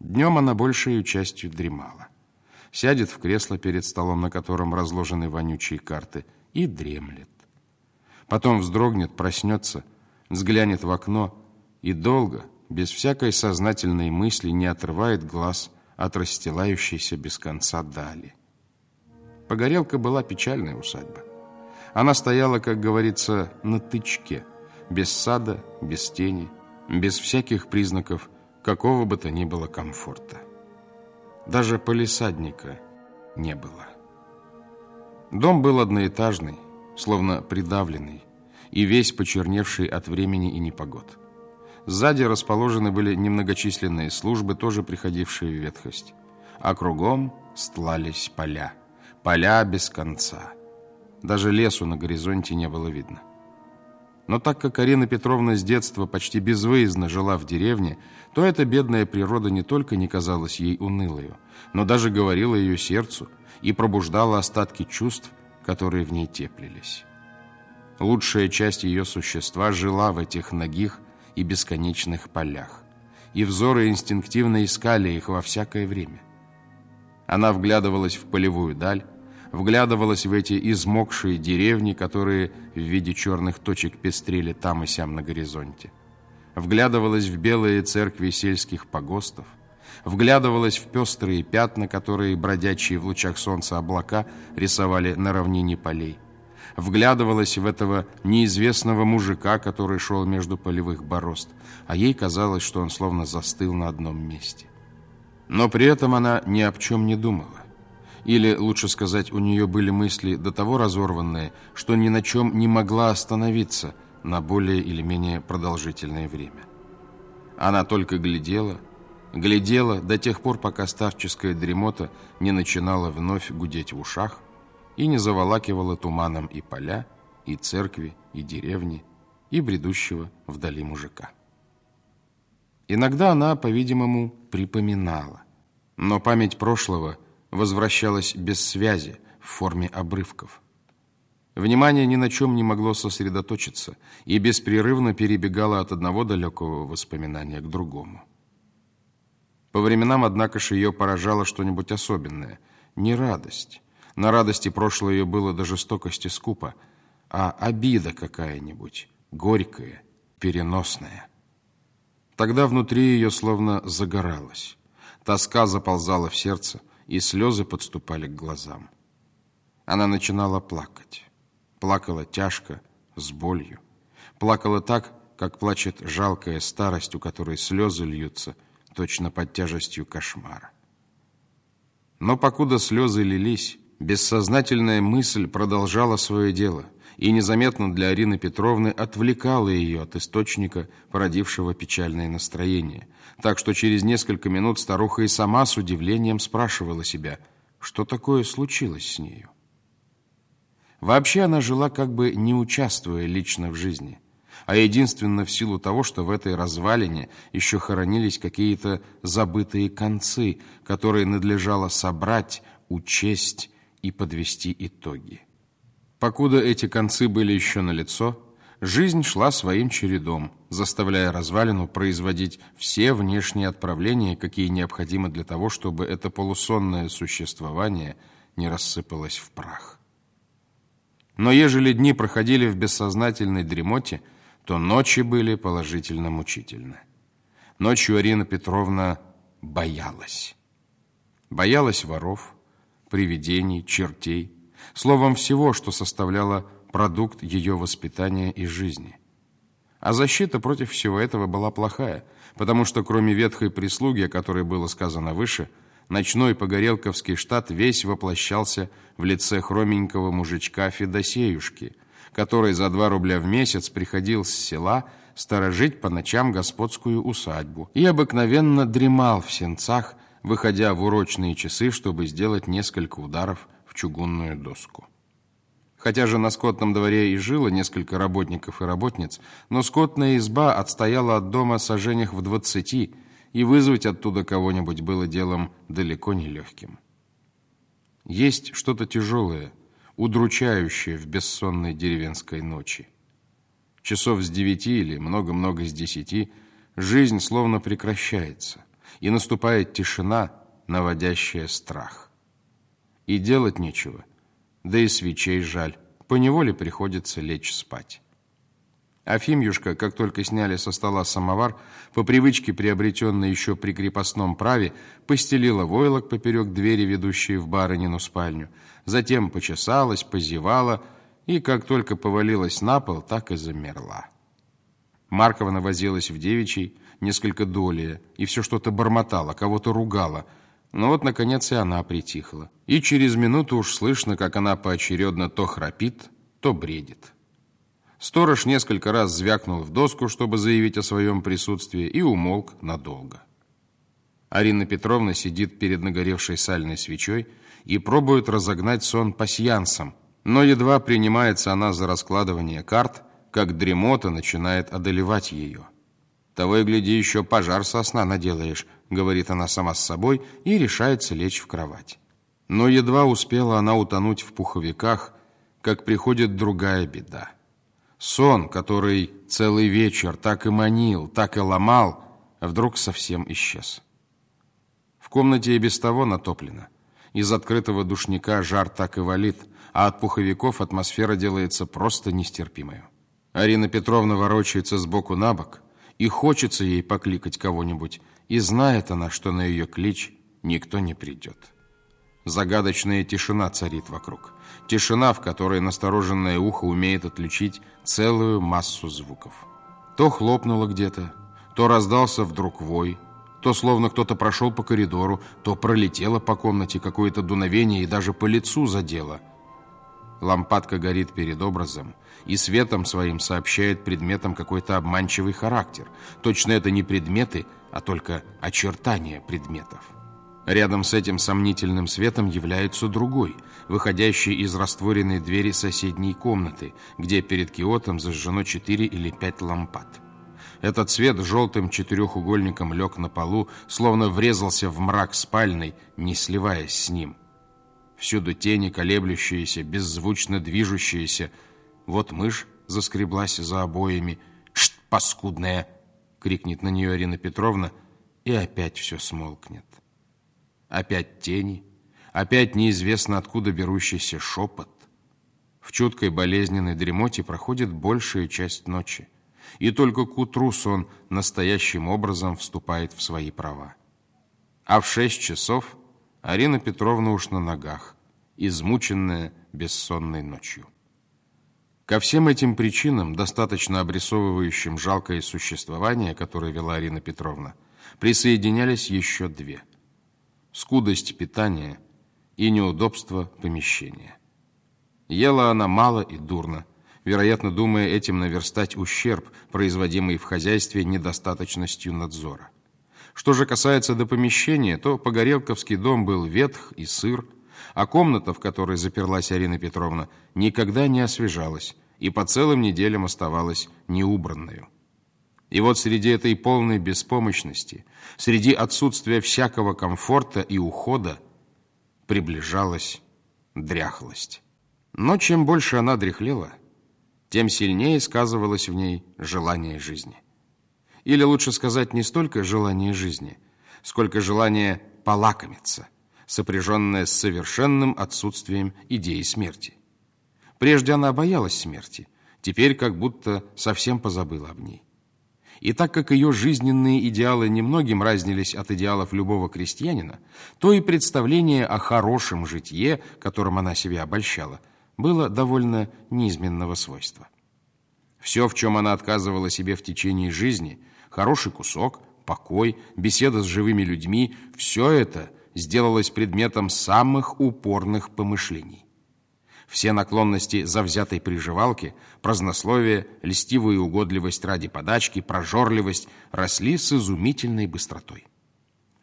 Днем она большей частью дремала. Сядет в кресло перед столом, на котором разложены вонючие карты, и дремлет. Потом вздрогнет, проснется, взглянет в окно и долго, без всякой сознательной мысли, не отрывает глаз от расстилающейся без конца дали. Погорелка была печальная усадьба. Она стояла, как говорится, на тычке, без сада, без тени, без всяких признаков какого бы то ни было комфорта. Даже полисадника не было. Дом был одноэтажный, словно придавленный, и весь почерневший от времени и непогод. Сзади расположены были немногочисленные службы, тоже приходившие в ветхость. А кругом стлались поля. Поля без конца. Даже лесу на горизонте не было видно. Но так как Арина Петровна с детства почти безвыездно жила в деревне, то эта бедная природа не только не казалась ей унылою, но даже говорила ее сердцу и пробуждала остатки чувств, которые в ней теплились. Лучшая часть ее существа жила в этих ногих и бесконечных полях, и взоры инстинктивно искали их во всякое время. Она вглядывалась в полевую даль, вглядывалась в эти измокшие деревни, которые в виде черных точек пестрели там и сям на горизонте. Вглядывалась в белые церкви сельских погостов, вглядывалась в пестрые пятна, которые бродячие в лучах солнца облака рисовали на равнине полей, вглядывалась в этого неизвестного мужика, который шел между полевых борозд, а ей казалось, что он словно застыл на одном месте. Но при этом она ни о чем не думала. Или, лучше сказать, у нее были мысли до того разорванные, что ни на чем не могла остановиться на более или менее продолжительное время. Она только глядела, глядела до тех пор, пока старческая дремота не начинала вновь гудеть в ушах и не заволакивала туманом и поля, и церкви, и деревни, и бредущего вдали мужика. Иногда она, по-видимому, припоминала, но память прошлого – возвращалась без связи, в форме обрывков. Внимание ни на чем не могло сосредоточиться и беспрерывно перебегало от одного далекого воспоминания к другому. По временам, однако же, ее поражало что-нибудь особенное. Не радость. На радости прошлое ее было до жестокости скупо, а обида какая-нибудь, горькая, переносная. Тогда внутри ее словно загоралась. Тоска заползала в сердце, и слезы подступали к глазам. Она начинала плакать. Плакала тяжко, с болью. Плакала так, как плачет жалкая старость, у которой слезы льются, точно под тяжестью кошмара. Но покуда слезы лились, бессознательная мысль продолжала свое дело и незаметно для Арины Петровны отвлекала ее от источника, породившего печальное настроение – так что через несколько минут старуха и сама с удивлением спрашивала себя, что такое случилось с нею. Вообще она жила как бы не участвуя лично в жизни, а единственно в силу того, что в этой развалине еще хоронились какие-то забытые концы, которые надлежало собрать, учесть и подвести итоги. Покуда эти концы были еще налицо, жизнь шла своим чередом – заставляя развалину производить все внешние отправления, какие необходимы для того, чтобы это полусонное существование не рассыпалось в прах. Но ежели дни проходили в бессознательной дремоте, то ночи были положительно мучительны. Ночью Арина Петровна боялась. Боялась воров, привидений, чертей, словом всего, что составляло продукт ее воспитания и жизни. А защита против всего этого была плохая, потому что кроме ветхой прислуги, о которой было сказано выше, ночной погорелковский штат весь воплощался в лице хроменького мужичка Федосеюшки, который за два рубля в месяц приходил с села сторожить по ночам господскую усадьбу и обыкновенно дремал в сенцах, выходя в урочные часы, чтобы сделать несколько ударов в чугунную доску. Хотя же на скотном дворе и жило несколько работников и работниц, но скотная изба отстояла от дома сожжениях в двадцати, и вызвать оттуда кого-нибудь было делом далеко не легким. Есть что-то тяжелое, удручающее в бессонной деревенской ночи. Часов с девяти или много-много с десяти жизнь словно прекращается, и наступает тишина, наводящая страх. И делать нечего, да и свечей жаль, поневоле приходится лечь спать. Афимьюшка, как только сняли со стола самовар, по привычке, приобретенной еще при крепостном праве, постелила войлок поперек двери, ведущей в барынину спальню, затем почесалась, позевала и, как только повалилась на пол, так и замерла. Марковна возилась в девичьей, несколько долее, и все что-то бормотала, кого-то ругала. Но вот, наконец, и она притихла. И через минуту уж слышно, как она поочередно то храпит, то бредит. Сторож несколько раз звякнул в доску, чтобы заявить о своем присутствии, и умолк надолго. Арина Петровна сидит перед нагоревшей сальной свечой и пробует разогнать сон пасьянсом, но едва принимается она за раскладывание карт, как дремота начинает одолевать ее. «Того и гляди, еще пожар со сна наделаешь», — говорит она сама с собой и решается лечь в кровать. Но едва успела она утонуть в пуховиках, как приходит другая беда. Сон, который целый вечер так и манил, так и ломал, вдруг совсем исчез. В комнате и без того натоплено. Из открытого душника жар так и валит, а от пуховиков атмосфера делается просто нестерпимой. Арина Петровна ворочается сбоку на бок, и хочется ей покликать кого-нибудь, и знает она, что на ее клич никто не придет. Загадочная тишина царит вокруг. Тишина, в которой настороженное ухо умеет отличить целую массу звуков. То хлопнуло где-то, то раздался вдруг вой, то словно кто-то прошел по коридору, то пролетело по комнате какое-то дуновение и даже по лицу задело. Лампадка горит перед образом и светом своим сообщает предметам какой-то обманчивый характер. Точно это не предметы, а только очертания предметов. Рядом с этим сомнительным светом является другой, выходящий из растворенной двери соседней комнаты, где перед киотом зажжено четыре или пять лампад. Этот свет желтым четырехугольником лег на полу, словно врезался в мрак спальной, не сливаясь с ним. Всюду тени, колеблющиеся, беззвучно движущиеся. Вот мышь заскреблась за обоями. «Шт, паскудная!» — крикнет на нее Арина Петровна, и опять все смолкнет. Опять тени, опять неизвестно откуда берущийся шепот. В чуткой болезненной дремоте проходит большая часть ночи, и только к утру сон настоящим образом вступает в свои права. А в шесть часов Арина Петровна уж на ногах, измученная бессонной ночью. Ко всем этим причинам, достаточно обрисовывающим жалкое существование, которое вела Арина Петровна, присоединялись еще две – скудость питания и неудобство помещения. Ела она мало и дурно, вероятно, думая этим наверстать ущерб, производимый в хозяйстве недостаточностью надзора. Что же касается до помещения, то Погорелковский дом был ветх и сыр, а комната, в которой заперлась Арина Петровна, никогда не освежалась и по целым неделям оставалась неубранную. И вот среди этой полной беспомощности, среди отсутствия всякого комфорта и ухода, приближалась дряхлость. Но чем больше она дряхлела, тем сильнее сказывалось в ней желание жизни. Или лучше сказать, не столько желание жизни, сколько желание полакомиться, сопряженное с совершенным отсутствием идеи смерти. Прежде она боялась смерти, теперь как будто совсем позабыла об ней. И так как ее жизненные идеалы немногим разнились от идеалов любого крестьянина, то и представление о хорошем житье, которым она себя обольщала, было довольно неизменного свойства. Все, в чем она отказывала себе в течение жизни, хороший кусок, покой, беседа с живыми людьми, все это сделалось предметом самых упорных помышлений. Все наклонности завзятой приживалки, празднословие, льстивая угодливость ради подачки, прожорливость росли с изумительной быстротой.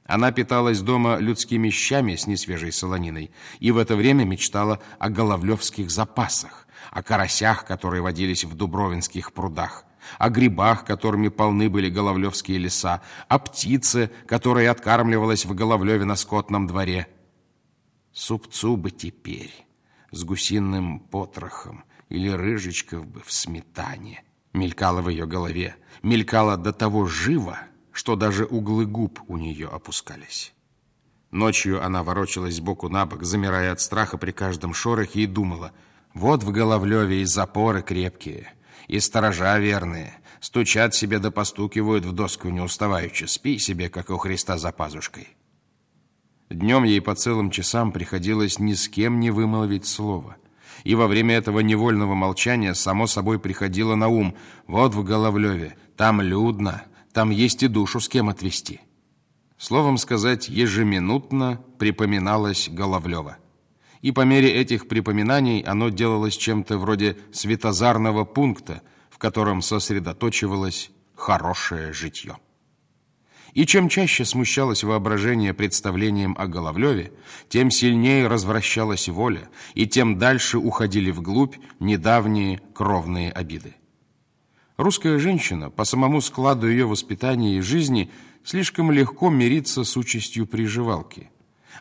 Она питалась дома людскими щами с несвежей солониной и в это время мечтала о головлевских запасах, о карасях, которые водились в дубровинских прудах, о грибах, которыми полны были головлевские леса, о птице, которая откармливалась в Головлеве на скотном дворе. Супцу бы теперь с гусиным потрохом или рыжечков бы в сметане. Мелькало в ее голове, мелькало до того живо, что даже углы губ у нее опускались. Ночью она ворочалась сбоку на бок, замирая от страха при каждом шорохе, и думала, вот в Головлеве и запоры крепкие, и сторожа верные, стучат себе да постукивают в доску неуставаючи, спи себе, как у Христа за пазушкой. Днем ей по целым часам приходилось ни с кем не вымолвить слова. И во время этого невольного молчания само собой приходило на ум «Вот в Головлеве, там людно, там есть и душу с кем отвести». Словом сказать, ежеминутно припоминалось Головлева. И по мере этих припоминаний оно делалось чем-то вроде светозарного пункта, в котором сосредоточивалось хорошее житье. И чем чаще смущалось воображение представлением о Головлеве, тем сильнее развращалась воля, и тем дальше уходили вглубь недавние кровные обиды. Русская женщина по самому складу ее воспитания и жизни слишком легко мирится с участью приживалки.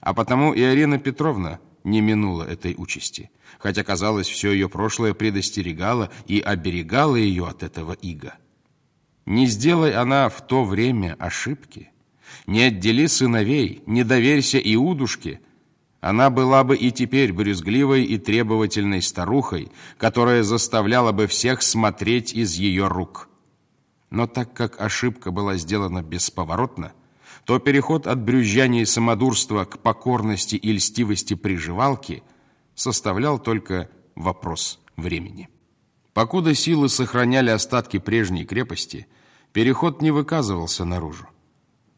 А потому и Арина Петровна не минула этой участи, хотя, казалось, все ее прошлое предостерегало и оберегало ее от этого ига. Не сделай она в то время ошибки, не отдели сыновей, не доверься Иудушке, она была бы и теперь брюзгливой и требовательной старухой, которая заставляла бы всех смотреть из ее рук. Но так как ошибка была сделана бесповоротно, то переход от брюзжания и самодурства к покорности и льстивости приживалки составлял только вопрос времени. Покуда силы сохраняли остатки прежней крепости, переход не выказывался наружу.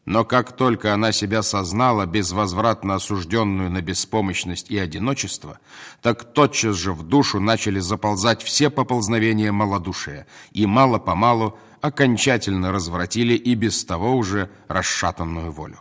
Но как только она себя сознала, безвозвратно осужденную на беспомощность и одиночество, так тотчас же в душу начали заползать все поползновения малодушия, и мало-помалу окончательно развратили и без того уже расшатанную волю.